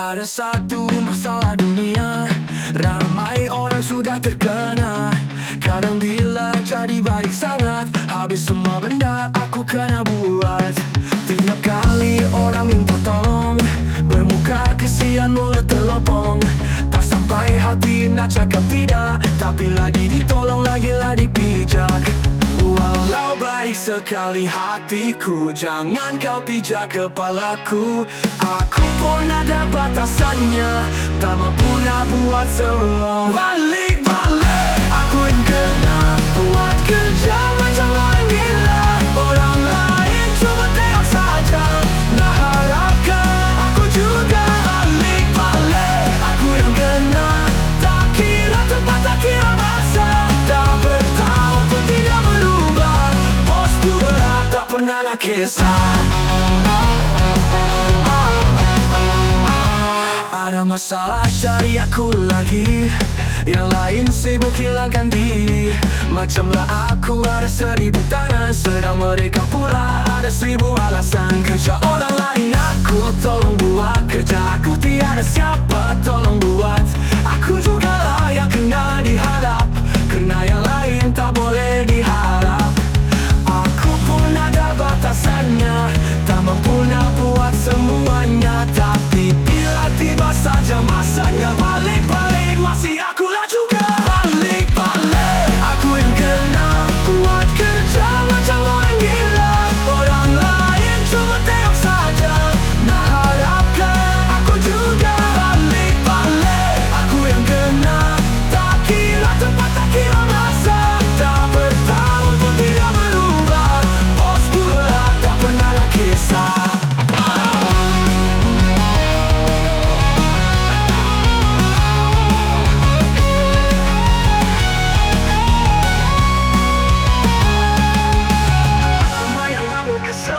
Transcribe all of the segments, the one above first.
Ada satu masalah dunia. Ramai orang sudah terkena. Kadang bila jadi baik sangat Habis semua benda aku kena buat. Tiap kali orang minta tolong Bermuka kesian mulut terlopong Tak sampai hati nak cakap tidak Tapi lagi ditolong sekali hatiku. Jangan kau pijak kepalaku. Aku pun ada batasannya. Tak mampu nak buat semua pernah nak kisah Ada masalah cari aku lagi Yang lain sibuk hilangkan diri Macamlah aku ada seribu tangan Sedang mereka pula ada seribu alasan Kerja orang lain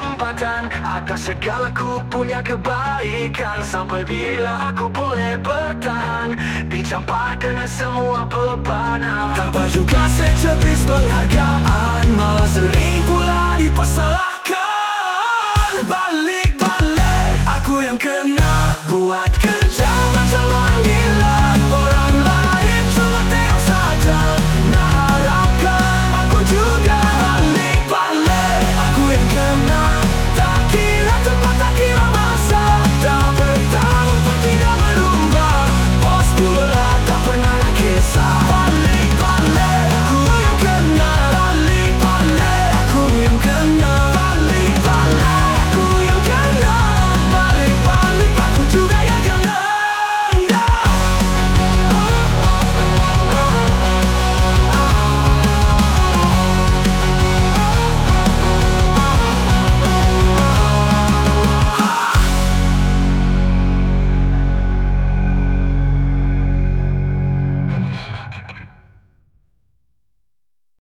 kesempatan. Atas segala ku punya kebaikan Sampai bila aku boleh bertahan? Dicampur dengan semua bebanan Tanpa juga secebis penghargaan Malah sering